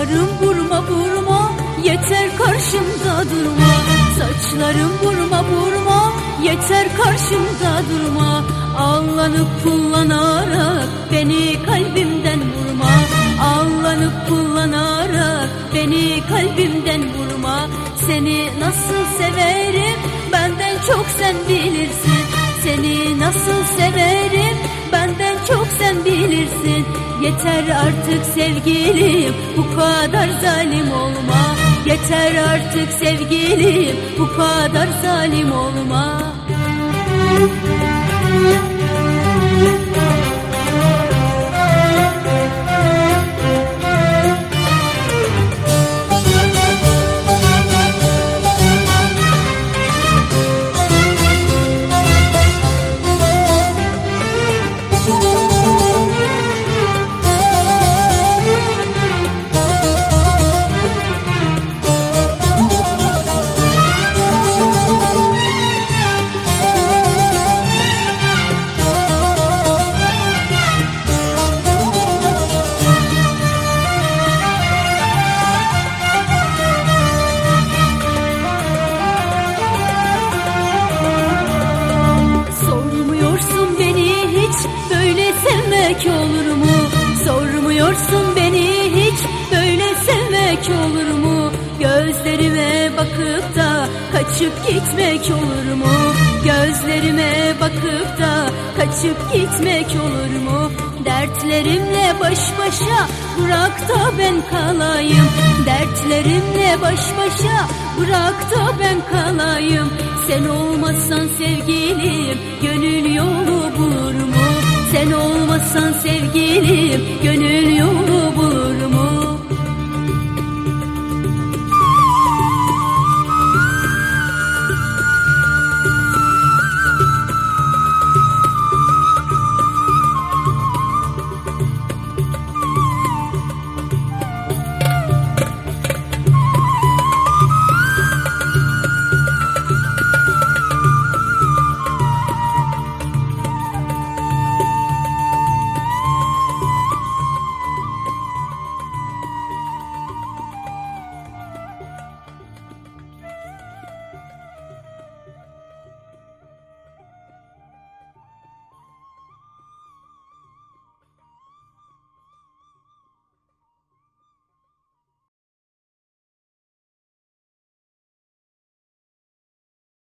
Saçlarım vurma vurma yeter karşımda durma. Saçlarım vurma vurma yeter karşımda durma. Allanıp kullanarak beni kalbimden vurma. Allanıp kullanarak beni kalbimden vurma. Seni nasıl severim benden çok sen bilirsin. Seni nasıl severim benden çok sen bilirsin. Yeter artık sevgilim. Bu kadar zalim olma. Yeter artık sevgilim. Bu kadar zalim olma Sormuyorsun sevmek olur mu? Sormuyorsun beni hiç böyle sevmek olur mu? Gözlerime bakıp da kaçıp gitmek olur mu? Gözlerime bakıp da kaçıp gitmek olur mu? Dertlerimle baş başa bırak da ben kalayım Dertlerimle baş başa bırak da ben kalayım Sen olmazsan sevgilim gönül sevgilim gönül yolu?